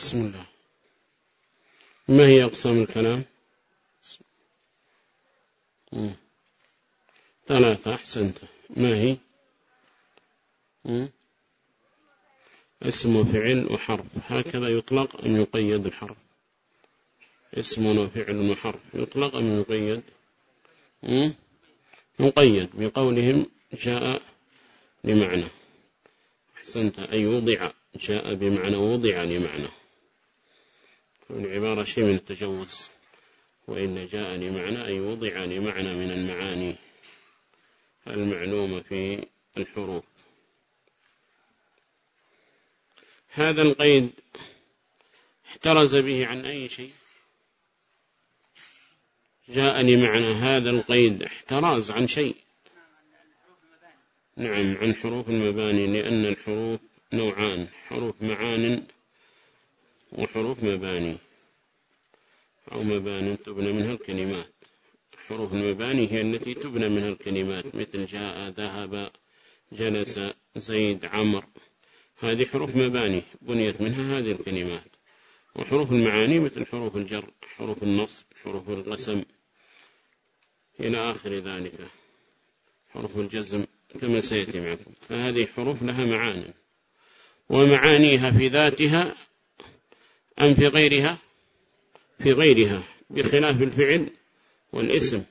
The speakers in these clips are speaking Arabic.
بسم الله. ما هي أقسام الكلام؟ ثلاثة أحسنت. ما هي؟ اسم وفعل وحرف. هكذا يطلق أم يقيد الحرف؟ اسم وفعل وحرف. يطلق أم يقيد؟ مقيد. بقولهم جاء بمعنى أحسنت. أي وضع. جاء بمعنى وضع لمعنى. العبارة شيء من التجوز. وإن جاء لمعنى أي وضع لمعنى من المعاني المعلومة في الحروف. هذا القيد احترز به عن أي شيء؟ جاء لمعنى هذا القيد احتراز عن شيء. نعم عن حروف المباني لأن الحروف نوعان حروف معان وحروف مباني. أو مبان تبنى منها الكلمات. حروف المباني هي التي تبنى منها الكلمات مثل جاء ذهب جلس زيد عمر. هذه حروف مباني بنيت منها هذه الكلمات. وحروف المعاني مثل حروف الجر حروف النصب حروف القسم. إلى آخر ذلك حروف الجزم كما سيأتي معكم. فهذه حروف لها معاني. ومعانيها في ذاتها أم في غيرها؟ في غيرها بخلاف الفعل والاسم.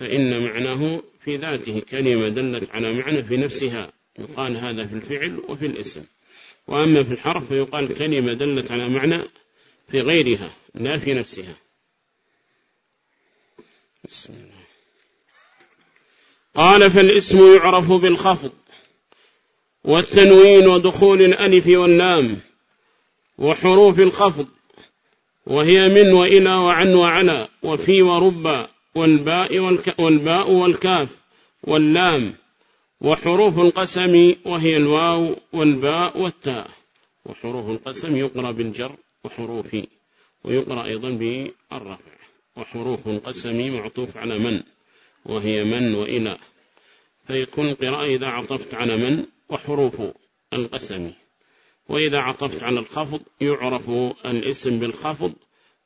فإن معناه في ذاته كلمة دلت على معنى في نفسها يقال هذا في الفعل وفي الاسم. وأما في الحرف فيقال كلمة دلت على معنى في غيرها لا في نفسها. بسم الله. قال فالاسم يعرف بالخفض والتنوين ودخول الألف واللام. وحروف الخفض وهي من وإلى وعن وعلى وفي ورب والباء, والباء والكاف واللام وحروف القسم وهي الواو والباء والتاء. وحروف القسم يقرأ بالجر وحروف ويقرأ أيضا بالرفع. وحروف القسم معطوف على من؟ وهي من وإلى. فيكون القراءة إذا عطفت على من؟ وحروف القسم. وإذا عطفت على الخفض يعرف الاسم بالخفض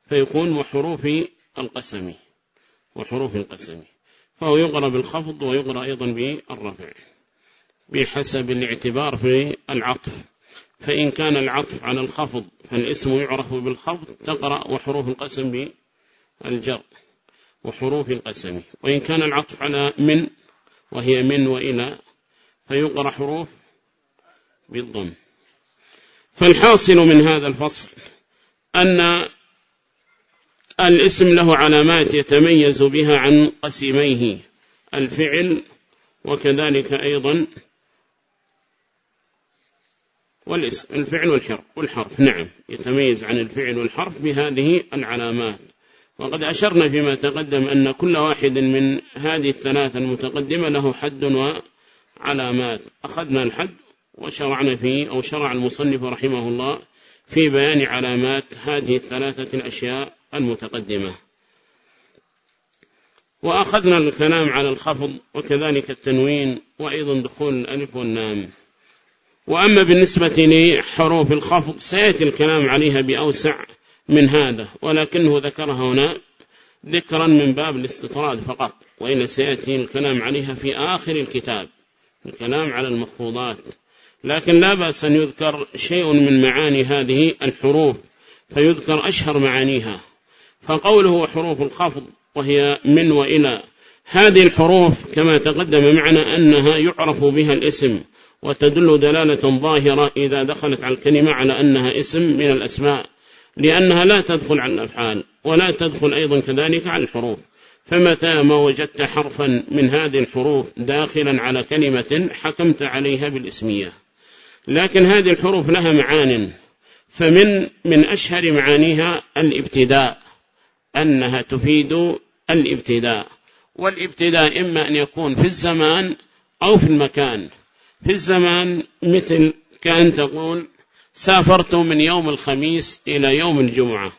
فيكون وحروف القسم وحروف القسم. فهو يقرأ بالخفض ويقرأ أيضا بالرفع بحسب الاعتبار في العطف. فإن كان العطف على الخفض فالاسم يعرف بالخفض تقرأ وحروف القسم بالجر وحروف القسم. وإن كان العطف على من وهي من وإلى فيقرأ حروف بالضم. فالحاصل من هذا الفصل أن الاسم له علامات يتميز بها عن قسميه الفعل وكذلك أيضا والاسم الفعل والحرف والحرف نعم يتميز عن الفعل والحرف بهذه العلامات. وقد أشرنا فيما تقدم أن كل واحد من هذه الثلاثة المتقدمة له حد وعلامات. أخذنا الحد وشرعنا فيه أو شرع المصنف رحمه الله في بيان علامات هذه الثلاثة الأشياء المتقدمة. وأخذنا الكلام على الخفض وكذلك التنوين وأيضا دخول الألف والنام. وأما بالنسبة لحروف الخفض سيأتي الكلام عليها بأوسع من هذا ولكنه ذكرها هنا ذكرا من باب الاستطراد فقط وإن سيأتي الكلام عليها في آخر الكتاب الكلام على المخفوضات لكن لا بأس أن يذكر شيء من معاني هذه الحروف فيذكر أشهر معانيها. فقوله حروف الخفض وهي من وإلى. هذه الحروف كما تقدم معنا أنها يعرف بها الاسم وتدل دلالة ظاهرة إذا دخلت على الكلمة على أنها اسم من الأسماء لأنها لا تدخل على الأفعال ولا تدخل أيضا كذلك على الحروف. فمتى ما وجدت حرفا من هذه الحروف داخلا على كلمة حكمت عليها بالاسمية؟ لكن هذه الحروف لها معان. فمن من أشهر معانيها الابتداء أنها تفيد الابتداء. والابتداء إما أن يكون في الزمان أو في المكان. في الزمان مثل كأن تقول سافرت من يوم الخميس إلى يوم الجمعة.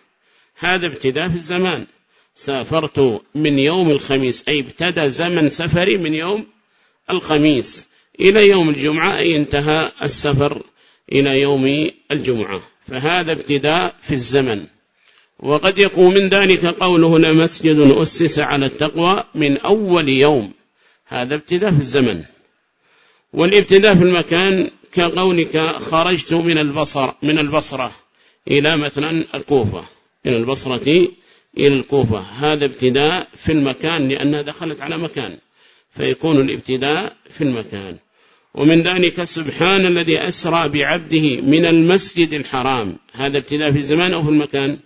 هذا ابتداء في الزمان. سافرت من يوم الخميس أي ابتدى زمن سفري من يوم الخميس. إلى يوم الجمعة أي انتهى السفر إلى يوم الجمعة. فهذا ابتداء في الزمن. وقد يكون من ذلك قوله لمسجد أسس على التقوى من أول يوم. هذا ابتداء في الزمن. والابتداء في المكان كقولك خرجت من البصر من البصرة إلى مثلا الكوفة. من البصرة إلى الكوفة. هذا ابتداء في المكان لأنها دخلت على مكان. فيكون الابتداء في المكان. ومن ذلك سبحان الذي أسرى بعبده من المسجد الحرام. هذا ابتداء في الزمان أو في المكان؟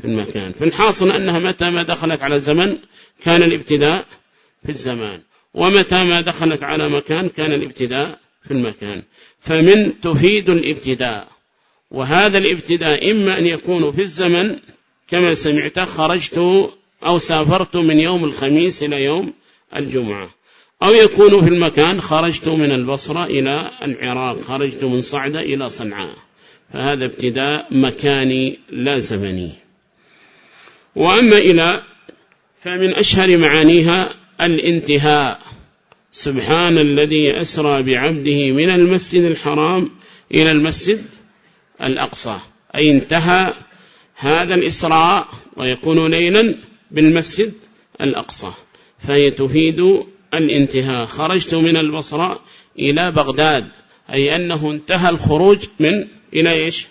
في المكان. فالحاصل أنها متى ما دخلت على زمن كان الابتداء في الزمان. ومتى ما دخلت على مكان كان الابتداء في المكان. فمن تفيد الابتداء. وهذا الابتداء إما أن يكون في الزمن كما سمعت خرجت أو سافرت من يوم الخميس إلى يوم الجمعة. أو يكون في المكان خرجت من البصرة إلى العراق خرجت من صعدة إلى صنعاء. فهذا ابتداء مكاني لا زمني. وأما إلى فمن أشهر معانيها الانتهاء. سبحان الذي أسرى بعبده من المسجد الحرام إلى المسجد الأقصى. أي انتهى هذا الإسراء ويكون ليلا بالمسجد الأقصى. فهي تفيد الانتهاء. خرجت من البصرة إلى بغداد أي أنه انتهى الخروج من إلى إيش؟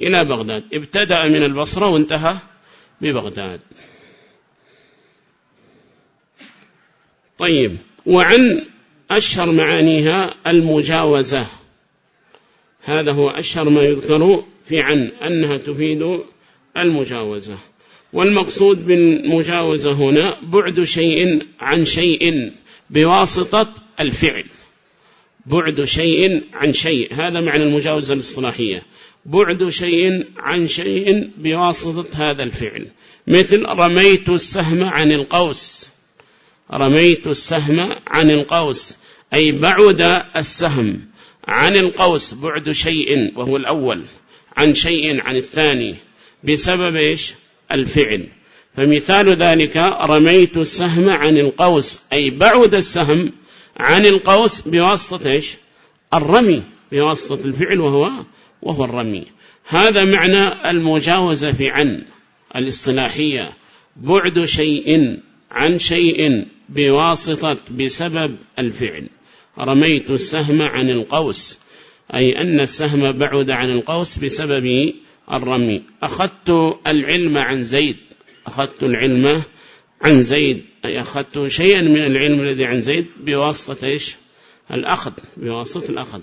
إلى بغداد. ابتدأ من البصرة وانتهى ببغداد. طيب وعن أشهر معانيها المجاوزة. هذا هو أشهر ما يذكر في عن أنها تفيد المجاوزة. والمقصود بالمجاوزة هنا بعد شيء عن شيء. بواسطة الفعل. بعد شيء عن شيء. هذا معنى المجاوزة الاصطلاحية. بعد شيء عن شيء بواسطة هذا الفعل. مثل رميت السهم عن القوس. رميت السهم عن القوس. أي بعد السهم عن القوس. بعد شيء وهو الأول. عن شيء عن الثاني. بسبب إيش؟ الفعل. فمثال ذلك رميت السهم عن القوس أي بعد السهم عن القوس بواسطة إيش؟ الرمي بواسطة الفعل وهو وهو الرمي. هذا معنى المجاوزة في عن الاصطلاحية. بعد شيء عن شيء بواسطة بسبب الفعل. رميت السهم عن القوس أي أن السهم بعد عن القوس بسبب الرمي. أخذت العلم عن زيد أخذت العلم عن زيد أي أخذت شيئا من العلم الذي عن زيد بواسطة إيش؟ الأخذ بواسطة الأخذ.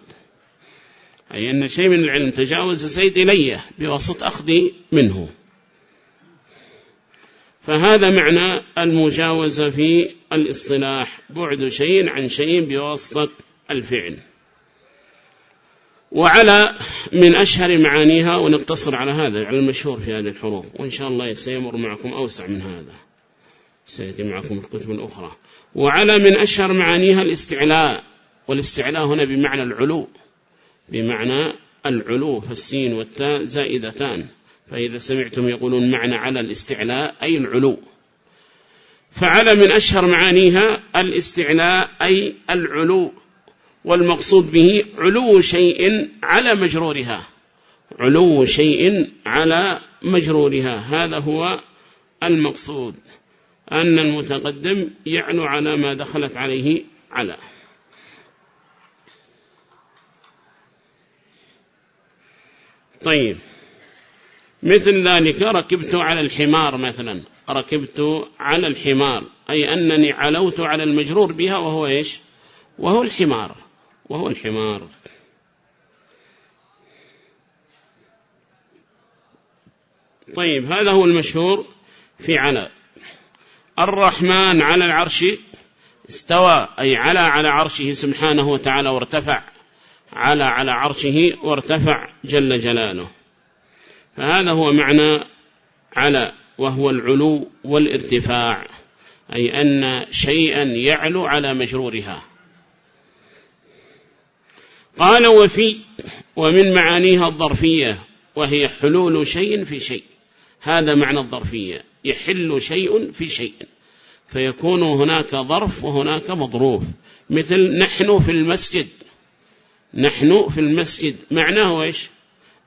أي أن شيء من العلم تجاوز زيد إلي بواسطة أخذي منه. فهذا معنى المجاوزة في الاصطلاح بعد شيء عن شيء بواسطة الفعل. وعلى من أشهر معانيها ونقتصر على هذا على المشهور في هذه الحروف. وإن شاء الله سيمر معكم أوسع من هذا. سيأتي معكم الكتب الأخرى. وعلى من أشهر معانيها الاستعلاء. والاستعلاء هنا بمعنى العلو. بمعنى العلو فالسين والتاء زائدتان. فإذا سمعتم يقولون معنى على الاستعلاء أي العلو. فعلى من أشهر معانيها الاستعلاء أي العلو. والمقصود به علو شيء على مجرورها. علو شيء على مجرورها. هذا هو المقصود. أن المتقدم يعلو على ما دخلت عليه على. طيب. مثل ذلك ركبت على الحمار مثلا. ركبت على الحمار. أي أنني علوت على المجرور بها وهو إيش؟ وهو الحمار. وهو الحمار. طيب هذا هو المشهور في على. الرحمن على العرش استوى أي على على عرشه سبحانه وتعالى وارتفع. على على عرشه وارتفع جل جلاله. فهذا هو معنى على وهو العلو والارتفاع. أي أن شيئا يعلو على مجرورها. قال وفي ومن معانيها الظرفية وهي حلول شيء في شيء. هذا معنى الظرفية يحل شيء في شيء. فيكون هناك ظرف وهناك مظروف. مثل نحن في المسجد. نحن في المسجد معناه إيش؟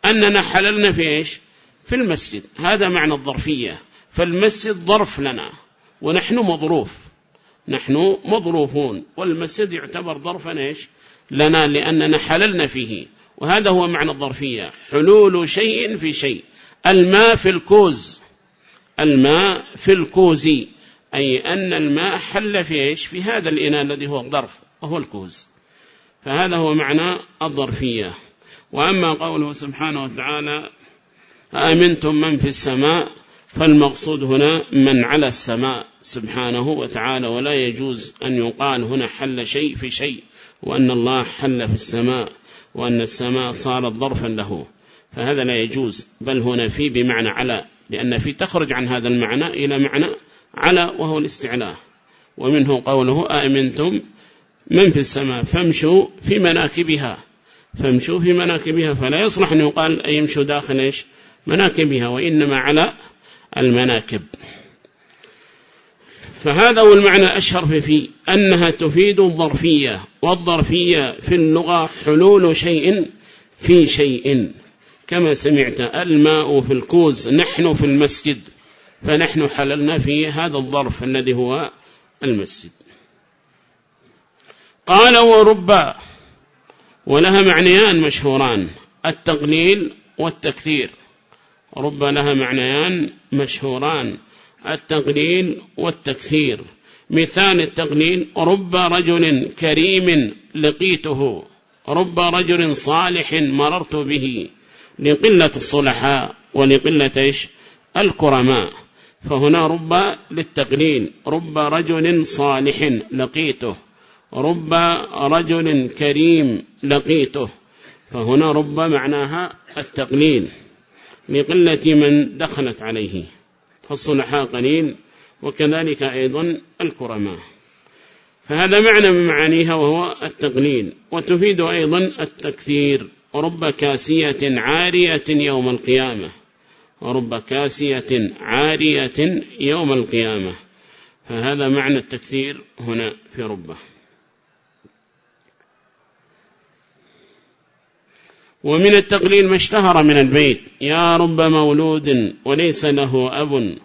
أننا حللنا في إيش؟ في المسجد. هذا معنى الظرفية. فالمسجد ظرف لنا ونحن مظروف. نحن مظروفون. والمسجد يعتبر ظرفا إيش؟ لنا لأننا حللنا فيه. وهذا هو معنى الظرفية. حلول شيء في شيء. الماء في الكوز. الماء في الكوز. أي أن الماء حل في إيش؟ في هذا الإناء الذي هو الظرف وهو الكوز. فهذا هو معنى الظرفية. وأما قوله سبحانه وتعالى أأمنتم من في السماء؟ فالمقصود هنا من على السماء سبحانه وتعالى ولا يجوز أن يقال هنا حل شيء في شيء. وأن الله حل في السماء وأن السماء صارت ظرفا له. فهذا لا يجوز بل هنا في بمعنى على لأن في تخرج عن هذا المعنى إلى معنى على وهو الاستعلاء. ومنه قوله آمنتم من في السماء فامشوا في مناكبها. فامشوا في مناكبها فلا يصلح أن يقال أي يمشوا داخل إيش؟ مناكبها وإنما على المناكب. فهذا هو المعنى الأشهر في أنها تفيد الظرفية والظرفية في اللغة حلول شيء في شيء. كما سمعت الماء في الكوز نحن في المسجد فنحن حللنا في هذا الظرف الذي هو المسجد. قال وربا ولها معنيان مشهوران التقليل والتكثير. رب لها معنيان مشهوران. التقليل والتكثير. مثال التقليل رب رجل كريم لقيته. رب رجل صالح مررت به. لقلة الصلحاء ولقلة إيش؟ الكرماء. فهنا رب للتقليل رب رجل صالح لقيته. رب رجل كريم لقيته. فهنا رب معناها التقليل لقلة من دخلت عليه. فالصلحاء قليل وكذلك أيضا الكرماء. فهذا معنى من معانيها وهو التقليل. وتفيد أيضا التكثير. رب كاسية عارية يوم القيامة. ورب كاسية عارية يوم القيامة. فهذا معنى التكثير هنا في ربه. ومن التقليل ما اشتهر من البيت. يا رب مولود وليس له أب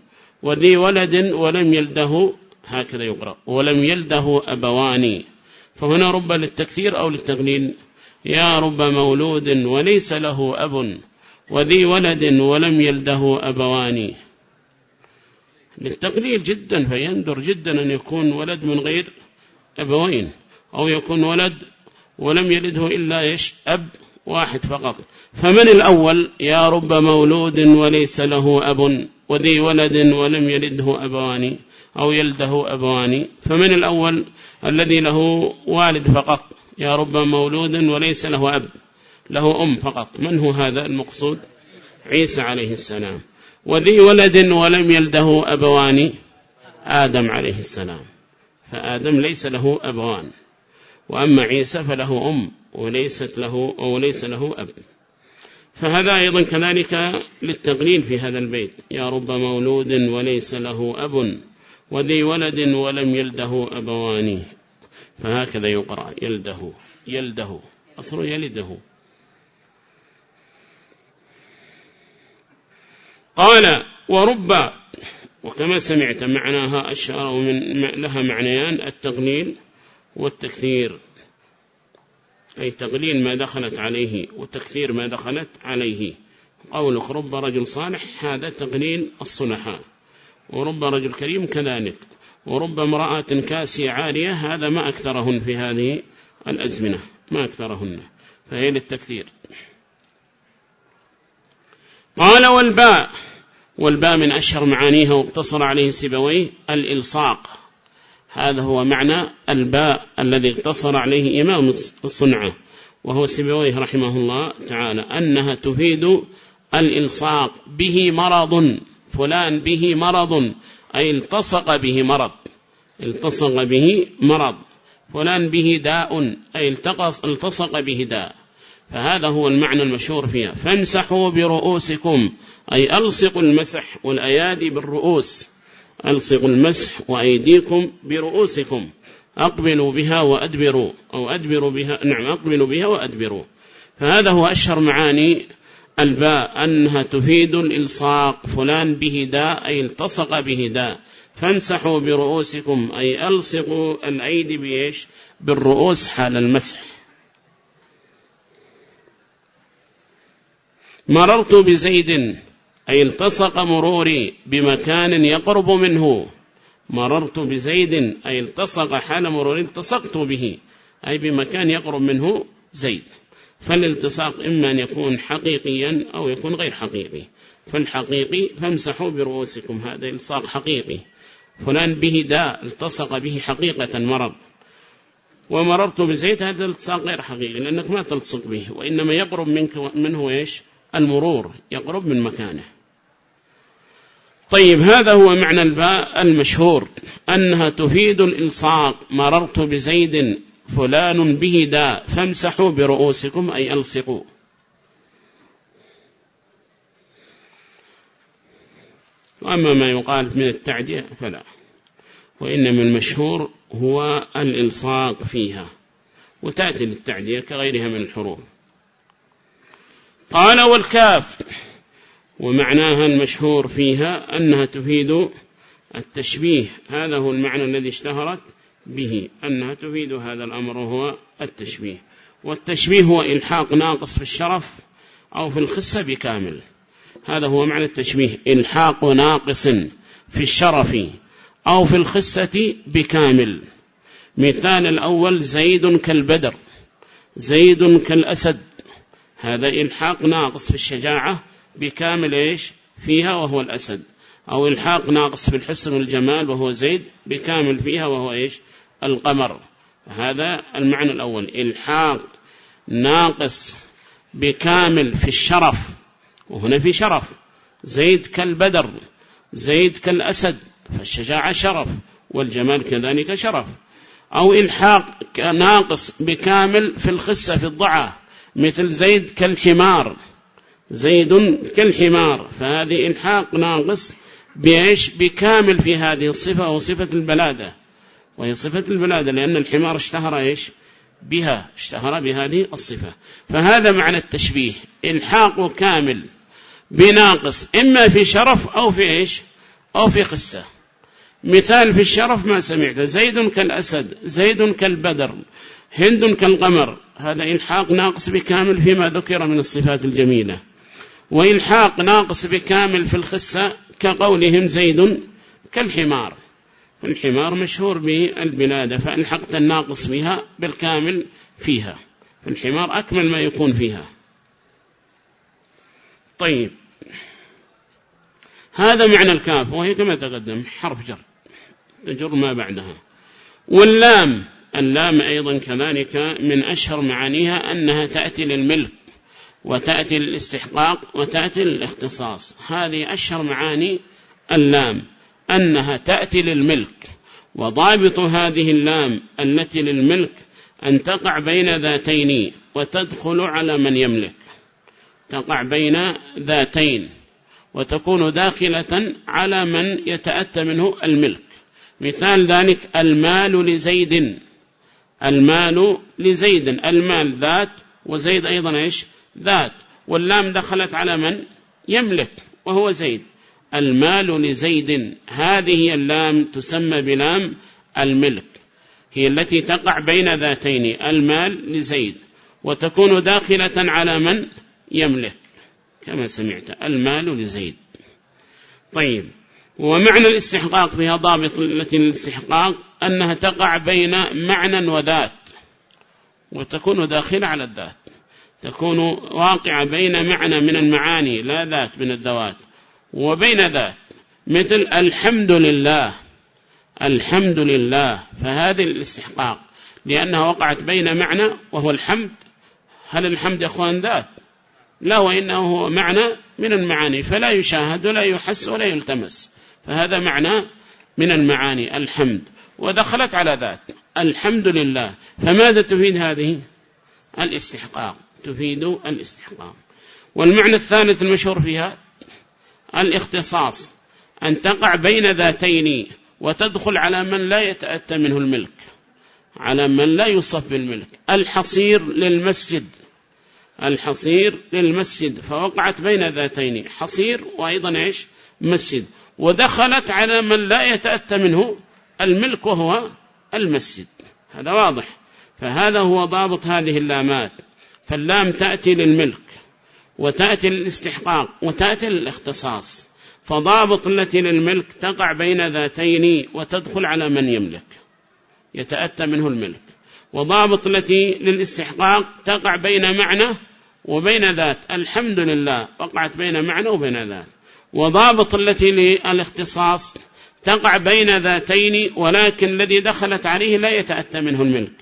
وذي ولد ولم يلده هكذا يقرأ ولم يلده أبواني فهنا رب للتكثير أو للتقليل. يا رب مولود وليس له أب وذي ولد ولم يلده أبواني للتقليل جدا فيندر جدا أن يكون ولد من غير أبوين أو يكون ولد ولم يلده إلا إيش؟ أب. واحد فقط. فمن الأول يا رب مولود وليس له أب وذي ولد ولم يلده أبواني أو يلده أبواني فمن الأول الذي له والد فقط يا رب مولود وليس له أب له أم فقط. من هو هذا المقصود؟ عيسى عليه السلام. وذي ولد ولم يلده أبوان آدم عليه السلام. فآدم ليس له أبوان. وأما عيسى فله أم وليست له أو ليس له أب. فهذا أيضا كذلك للتقليل في هذا البيت. يا رب مولود وليس له أب وذي ولد ولم يلده أبوان. فهكذا يقرأ. يلده. يلده. أصل يلده. قال ورب وكما سمعت معناها أشار من لها معنيان التقليل والتكثير أي تقليل ما دخلت عليه وتكثير ما دخلت عليه. قولك رب رجل صالح هذا تقليل الصلحاء. ورب رجل كريم كذلك. ورب امرأة كاسية عارية هذا ما أكثرهن في هذه الأزمنة ما أكثرهن فهي للتكثير. قال والباء والباء من أشهر معانيها واقتصر عليه سبويه الإلصاق. هذا هو معنى الباء الذي اقتصر عليه إمام الصنعة وهو سبويه رحمه الله تعالى أنها تفيد الإلصاق به مرض فلان به مرض أي التصق به مرض التصق به مرض فلان به داء أي التصق به داء. فهذا هو المعنى المشهور فيها. فامسحوا برؤوسكم أي ألصقوا المسح والأيادي بالرؤوس. ألصقوا المسح وأيديكم برؤوسكم. أقبلوا بها وأدبروا. أو أدبروا بها. نعم أقبلوا بها وأدبروا. فهذا هو أشهر معاني الباء. أنها تفيد الإلصاق. فلان به داء أي التصق به داء. فامسحوا برؤوسكم أي ألصقوا الأيدي بإيش؟ بالرؤوس حال المسح. مررت بزيد أي التصق مروري بمكان يقرب منه. مررت بزيد أي التصق حال مروري التصقت به أي بمكان يقرب منه زيد. فالالتصاق إما أن يكون حقيقيا أو يكون غير حقيقي. فالحقيقي فامسحوا برؤوسكم هذا التصاق حقيقي. فلان به داء التصق به حقيقة مرض. ومررت بزيد هذا التصاق غير حقيقي لأنك ما تلتصق به وإنما يقرب منك منه إيش؟ المرور يقرب من مكانه. طيب هذا هو معنى الباء المشهور أنها تفيد الإلصاق. مررت بزيد فلان به داء. فامسحوا برؤوسكم أي ألصقوا. وأما ما يقال من التعدية فلا. وإنما المشهور هو الإلصاق فيها وتأتي للتعدية كغيرها من الحروف. قال والكاف. ومعناها المشهور فيها أنها تفيد التشبيه. هذا هو المعنى الذي اشتهرت به أنها تفيد هذا الأمر وهو التشبيه. والتشبيه هو إلحاق ناقص في الشرف أو في الخصة بكامل. هذا هو معنى التشبيه إلحاق ناقص في الشرف أو في الخصة بكامل. مثال الأول زيد كالبدر زيد كالأسد هذا إلحاق ناقص في الشجاعة بكامل إيش؟ فيها وهو الأسد. أو إلحاق ناقص في الحسن والجمال وهو زيد بكامل فيها وهو إيش؟ القمر. هذا المعنى الأول. إلحاق ناقص بكامل في الشرف. وهنا في شرف. زيد كالبدر زيد كالأسد فالشجاعة شرف والجمال كذلك شرف. أو إلحاق ناقص بكامل في الخسة في الضعة. مثل زيد كالحمار. زيد كالحمار. فهذه إلحاق ناقص بإيش؟ بكامل في هذه الصفة وصفة البلادة. وهي صفة البلادة لأن الحمار اشتهر إيش؟ بها اشتهر بهذه الصفة. فهذا معنى التشبيه. إلحاق كامل بناقص إما في شرف أو في إيش؟ أو في قصة. مثال في الشرف ما سمعت زيد كالأسد زيد كالبدر هند كالقمر هذا إلحاق ناقص بكامل فيما ذكر من الصفات الجميلة. وإلحاق ناقص بكامل في الخسة كقولهم زيد كالحمار. الحمار مشهور بالبلاد فألحقت الناقص فيها بالكامل فيها. الحمار أكمل ما يكون فيها. طيب. هذا معنى الكاف وهي كما تقدم حرف جر. تجر ما بعدها. واللام. اللام أيضا كذلك من أشهر معانيها أنها تأتي للملك وتأتي للاستحقاق وتأتي للاختصاص. هذه أشهر معاني اللام أنها تأتي للملك وضابط هذه اللام التي للملك أن تقع بين ذاتين وتدخل على من يملك. تقع بين ذاتين وتكون داخلة على من يتأتى منه الملك. مثال ذلك المال لزيد. المال لزيد. المال ذات وزيد أيضا إيش؟ ذات. واللام دخلت على من؟ يملك وهو زيد. المال لزيد. هذه اللام تسمى بلام الملك. هي التي تقع بين ذاتين المال لزيد. وتكون داخلة على من؟ يملك كما سمعت. المال لزيد. طيب. ومعنى الاستحقاق فيها ضابط التي الاستحقاق أنها تقع بين معنى وذات وتكون داخلة على الذات تكون واقعة بين معنى من المعاني لا ذات من الذوات وبين ذات مثل الحمد لله الحمد لله فهذه الاستحقاق لأنها وقعت بين معنى وهو الحمد. هل الحمد يا أخوان ذات؟ لا وإنه هو معنى من المعاني فلا يشاهد ولا يحس ولا يلتمس فهذا معنى من المعاني. الحمد. ودخلت على ذات. الحمد لله. فماذا تفيد هذه؟ الاستحقاق. تفيد الاستحقاق. والمعنى الثالث المشهور فيها الاختصاص. أن تقع بين ذاتين وتدخل على من لا يتأتى منه الملك. على من لا يوصف بالملك. الحصير للمسجد. الحصير للمسجد. فوقعت بين ذاتين. حصير وأيضا إيش؟ مسجد. ودخلت على من لا يتأتى منه الملك وهو المسجد. هذا واضح. فهذا هو ضابط هذه اللامات. فاللام تأتي للملك وتأتي للاستحقاق وتأتي للاختصاص. فضابط التي للملك تقع بين ذاتين وتدخل على من يملك يتأتى منه الملك. وضابط التي للاستحقاق تقع بين معنى وبين ذات. الحمد لله وقعت بين معنى وبين ذات. وضابط التي للاختصاص تقع بين ذاتين ولكن الذي دخلت عليه لا يتأتى منه الملك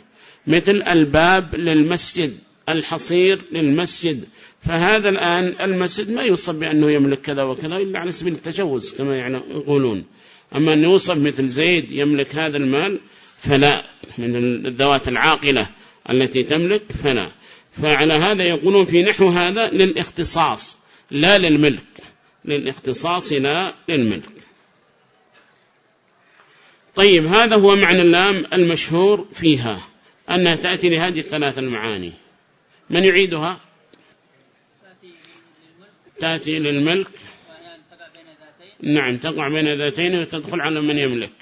مثل الباب للمسجد الحصير للمسجد. فهذا الآن المسجد ما يوصف بأنه يملك كذا وكذا إلا على سبيل التجوز كما يقولون. أما أن يوصف مثل زيد يملك هذا المال فلا. من الذوات العاقلة التي تملك فلا. فعلى هذا يقولون في نحو هذا للاختصاص لا للملك. للاختصاص لا للملك. طيب هذا هو معنى اللام المشهور فيها أنها تأتي لهذه الثلاث المعاني. من يعيدها؟ تأتي للملك. نعم تقع بين ذاتين وتدخل على من يملك.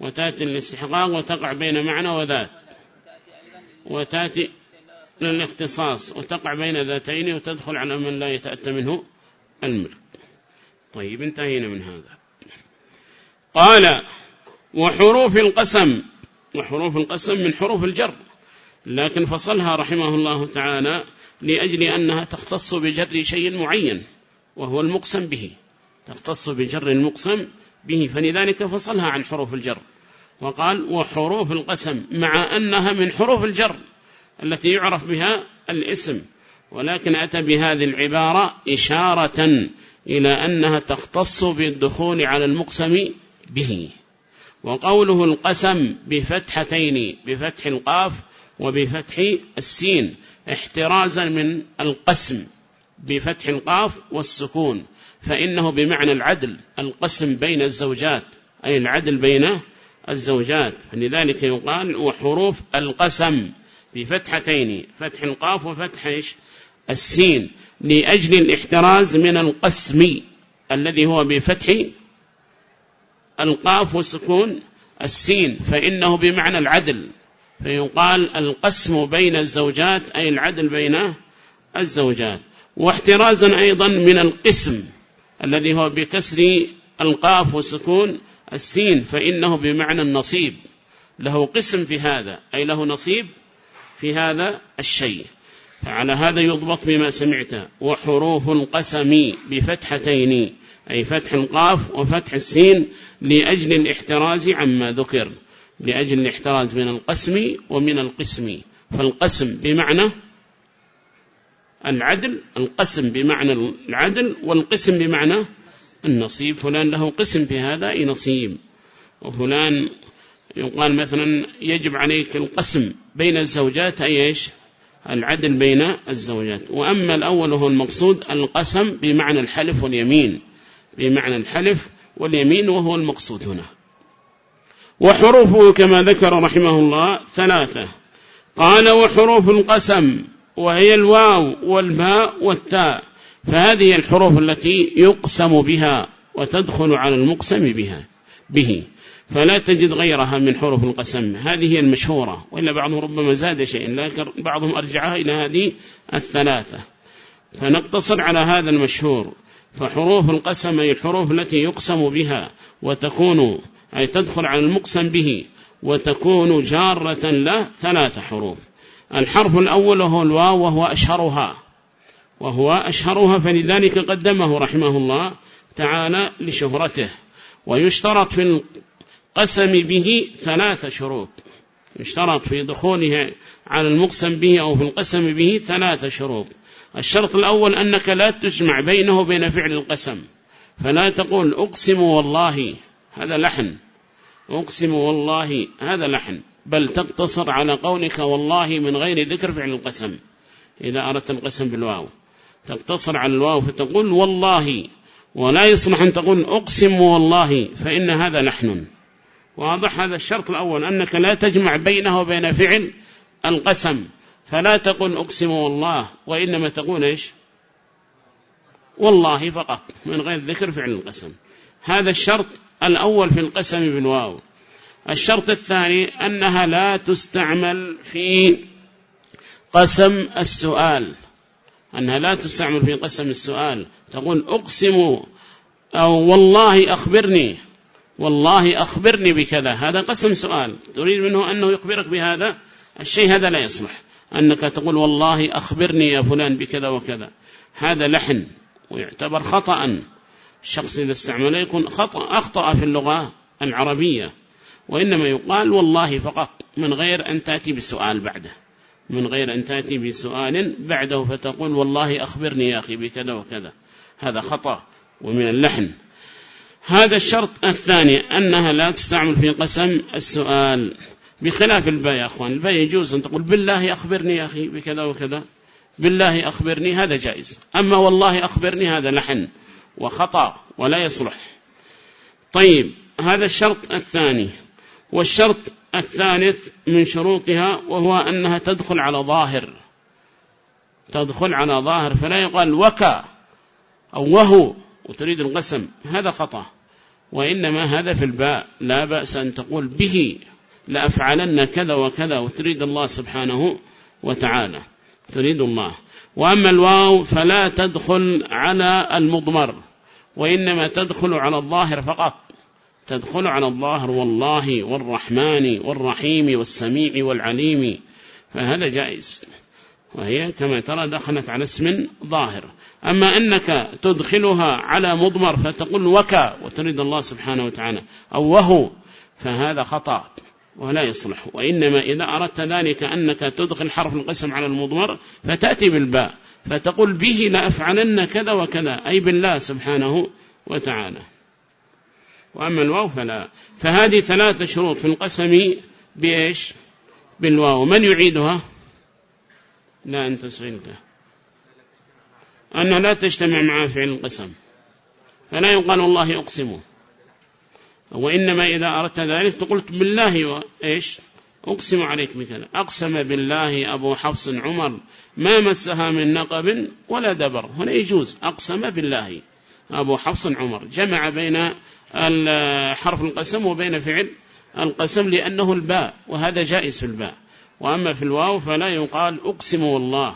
وتأتي للاستحقاق وتقع بين معنى وذات. وتأتي للاختصاص وتقع بين ذاتين وتدخل على من لا يتأتى منه الملك. طيب انتهينا من هذا. قال وحروف القسم وحروف القسم من حروف الجر. لكن فصلها رحمه الله تعالى لأجل أنها تختص بجر شيء معين وهو المقسم به. تختص بجر المقسم به فلذلك فصلها عن حروف الجر. وقال وحروف القسم مع أنها من حروف الجر. التي يعرف بها الاسم ولكن أتى بهذه العبارة إشارة إلى أنها تختص بالدخول على المقسم به وقوله القسم بفتحتين بفتح القاف وبفتح السين احترازا من القسم بفتح القاف والسكون فإنه بمعنى العدل القسم بين الزوجات أي العدل بين الزوجات فلذلك يقال وحروف القسم. بفتحتين فتح القاف وفتح السين لأجل الاحتراز من القسم الذي هو بفتح القاف وسكون السين فإنه بمعنى العدل فيقال القسم بين الزوجات أي العدل بين الزوجات. واحترازا أيضا من القسم الذي هو بكسر القاف وسكون السين فإنه بمعنى النصيب. له قسم في هذا أي له نصيب في هذا الشيء. فعلى هذا يضبط بما سمعت. وحروف القسم بفتحتين أي فتح القاف وفتح السين لأجل الاحتراز عما ذكر. لأجل الاحتراز من القسم ومن القسم. فالقسم بمعنى العدل القسم بمعنى العدل والقسم بمعنى النصيب. فلان له قسم في هذا أي نصيب. وفلان يقال مثلا يجب عليك القسم بين الزوجات أي إيش؟ العدل بين الزوجات. وأما الأول هو المقصود القسم بمعنى الحلف واليمين. بمعنى الحلف واليمين وهو المقصود هنا. وحروفه كما ذكر رحمه الله ثلاثة. قال وحروف القسم وهي الواو والباء والتاء. فهذه الحروف التي يقسم بها وتدخل على المقسم بها به. فلا تجد غيرها من حروف القسم. هذه هي المشهورة وإلا بعضهم ربما زاد شيء لكن بعضهم أرجعها إلى هذه الثلاثة. فنقتصر على هذا المشهور. فحروف القسم أي الحروف التي يقسم بها وتكون أي تدخل على المقسم به وتكون جارة له ثلاث حروف. الحرف الأول هو الواو وهو أشهرها. وهو أشهرها فلذلك قدمه رحمه الله تعالى لشهرته. ويشترط في القسم به ثلاث شروط. يشترط في دخوله على المقسم به أو في القسم به ثلاث شروط. الشرط الأول أنك لا تجمع بينه وبين فعل القسم. فلا تقول أقسم والله هذا لحن. أقسم والله هذا لحن. بل تقتصر على قولك والله من غير ذكر فعل القسم. إذا أردت القسم بالواو. تقتصر على الواو فتقول والله. ولا يصلح أن تقول أقسم والله فإن هذا لحن. واضح هذا الشرط الأول أنك لا تجمع بينه وبين فعل القسم فلا تقول أقسم والله وإنما تقول إيش؟ والله فقط من غير ذكر فعل القسم. هذا الشرط الأول في القسم بالواو. الشرط الثاني أنها لا تستعمل في قسم السؤال. أنها لا تستعمل في قسم السؤال. تقول أقسم أو والله أخبرني. والله أخبرني بكذا. هذا قسم سؤال. تريد منه أنه يخبرك بهذا؟ الشيء هذا لا يصلح. أنك تقول والله أخبرني يا فلان بكذا وكذا. هذا لحن ويعتبر خطأ. الشخص إذا استعمله يكون خطأ. أخطأ في اللغة العربية. وإنما يقال والله فقط. من غير أن تأتي بسؤال بعده. من غير أن تأتي بسؤال بعده فتقول والله أخبرني يا أخي بكذا وكذا. هذا خطأ. ومن اللحن. هذا الشرط الثاني أنها لا تستعمل في قسم السؤال بخلاف الباء يا أخوان. الباء يجوز أن تقول بالله أخبرني يا أخي بكذا وكذا بالله أخبرني هذا جائز أما والله أخبرني هذا لحن وخطأ ولا يصلح. طيب هذا الشرط الثاني والشرط الثالث من شروطها وهو أنها تدخل على ظاهر. تدخل على ظاهر فلا يقال وكا أو وهو وتريد القسم هذا خطأ. وإنما هذا في الباء. لا بأس أن تقول به. لأفعلن كذا وكذا وتريد الله سبحانه وتعالى. تريد الله. وأما الواو فلا تدخل على المضمر. وإنما تدخل على الظاهر فقط. تدخل على الظاهر والله والرحمن والرحيم والسميع والعليم. فهذا جائز. وهي كما ترى دخلت على اسم ظاهر. أما أنك تدخلها على مضمر فتقول وكا وتريد الله سبحانه وتعالى أو وهو فهذا خطأ ولا يصلح. وإنما إذا أردت ذلك أنك تدخل حرف القسم على المضمر فتأتي بالباء فتقول به لأفعلن كذا وكذا أي بالله سبحانه وتعالى. وأما الواو فلا. فهذه ثلاثة شروط في القسم بإيش؟ بالواو. من يعيدها؟ لا أنت سئلته أنها لا تجتمع مع فعل القسم. فلا يقال والله أقسمه وإنما إذا أردت ذلك تقولت بالله وإيش أقسم عليك مثلا. أقسم بالله أبو حفص عمر ما مسها من نقب ولا دبر. هنا يجوز. أقسم بالله أبو حفص عمر. جمع بين حرف القسم وبين فعل القسم لأنه الباء وهذا جائز في الباء. وأما في الواو فلا يقال أقسم والله.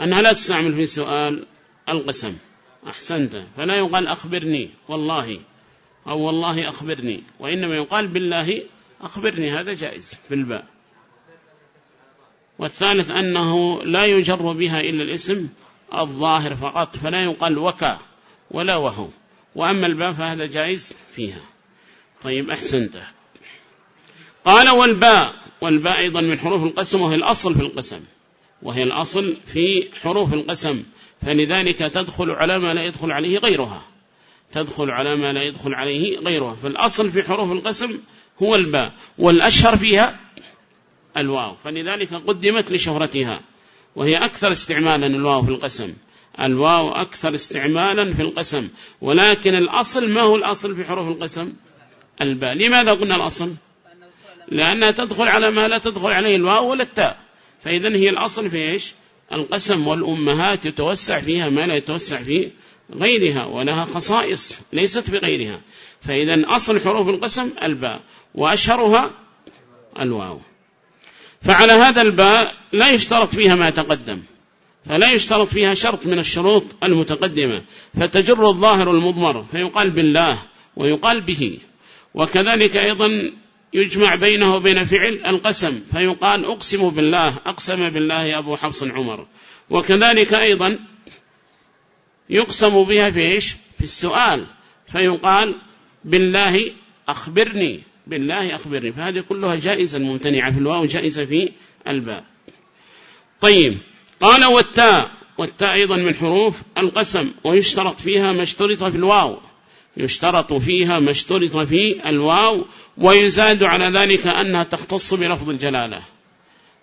أنها لا تستعمل في سؤال القسم. أحسنت. فلا يقال أخبرني. والله. أو والله أخبرني. وإنما يقال بالله أخبرني. هذا جائز في الباء. والثالث أنه لا يجر بها إلا الاسم الظاهر فقط. فلا يقال وكا ولا وهو. وأما الباء فهذا جائز فيها. طيب أحسنت. قال والباء والباء أيضا من حروف القسم وهي الأصل في القسم. وهي الأصل في حروف القسم. فلذلك تدخل على ما لا يدخل عليه غيرها. تدخل على ما لا يدخل عليه غيرها. فالأصل في حروف القسم هو الباء. والأشهر فيها الواو. فلذلك قدمت لشهرتها. وهي أكثر استعمالا الواو في القسم. الواو أكثر استعمالا في القسم. ولكن الأصل ما هو الأصل في حروف القسم؟ الباء. لماذا قلنا الأصل؟ لأنها تدخل على ما لا تدخل عليه الواو ولا التاء. فإذا هي الأصل في إيش؟ القسم والأمهات يتوسع فيها ما لا يتوسع في غيرها ولها خصائص ليست في غيرها. فإذا أصل حروف القسم الباء وأشهرها الواو. فعلى هذا الباء لا يشترط فيها ما تقدم. فلا يشترط فيها شرط من الشروط المتقدمة. فتجر الظاهر المضمر فيقال بالله ويقال به. وكذلك أيضا يجمع بينه وبين فعل القسم فيقال أقسم بالله أقسم بالله أبو حفص عمر وكذلك أيضا يقسم بها في إيش؟ في السؤال فيقال بالله أخبرني بالله أخبرني. فهذه كلها جائزة ممتنعة في الواو جائزة في الباء. طيب قال والتاء والتاء أيضا من حروف القسم ويشترط فيها ما اشترط في الواو. يشترط فيها ما اشترط في الواو ويزاد على ذلك أنها تختص بلفظ الجلالة.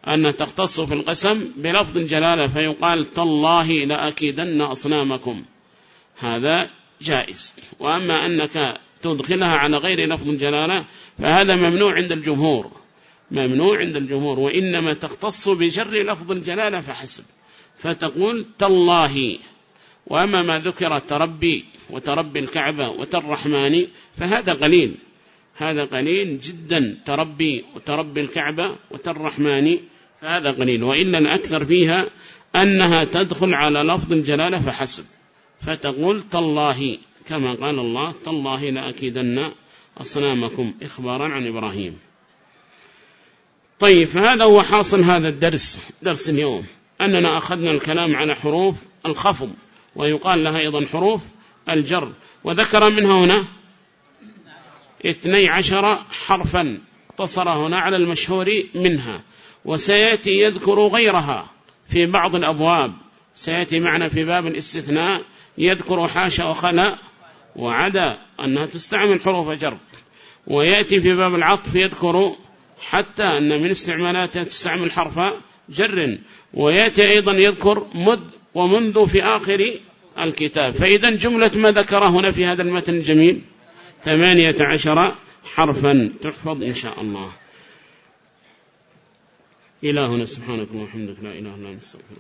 أنها تختص في القسم بلفظ الجلالة فيقال تالله لأكيدن أصنامكم. هذا جائز. وأما أنك تدخلها على غير لفظ الجلالة فهذا ممنوع عند الجمهور. ممنوع عند الجمهور وإنما تختص بجر لفظ الجلالة فحسب. فتقول تالله. وأما ما ذكر تربي وتربي الكعبة وتالرحمن فهذا قليل. هذا قليل جدا تربي وتربي الكعبة وتالرحمن فهذا قليل. وإلا الأكثر فيها أنها تدخل على لفظ الجلالة فحسب. فتقول تالله كما قال الله تالله لأكيدن أصنامكم إخبارا عن إبراهيم. طيب فهذا هو حاصل هذا الدرس درس اليوم. أننا أخذنا الكلام على حروف الخفض ويقال لها أيضا حروف الجر. وذكر منها هنا اثني عشر حرفا اقتصر هنا على المشهور منها وسيأتي يذكر غيرها في بعض الأبواب. سيأتي معنا في باب الاستثناء يذكر حاشا وخلا وعدا أنها تستعمل حروف جر. ويأتي في باب العطف يذكر حتى أن من استعمالاتها تستعمل حرف جر. ويأتي أيضا يذكر مد ومنذ في آخر الكتاب. فإذا جملة ما ذكر هنا في هذا المتن الجميل ثمانية عشر حرفا. تحفظ إن شاء الله. إلهنا سبحانك اللهم وبحمدك لا إله إلا أنت. استغفرك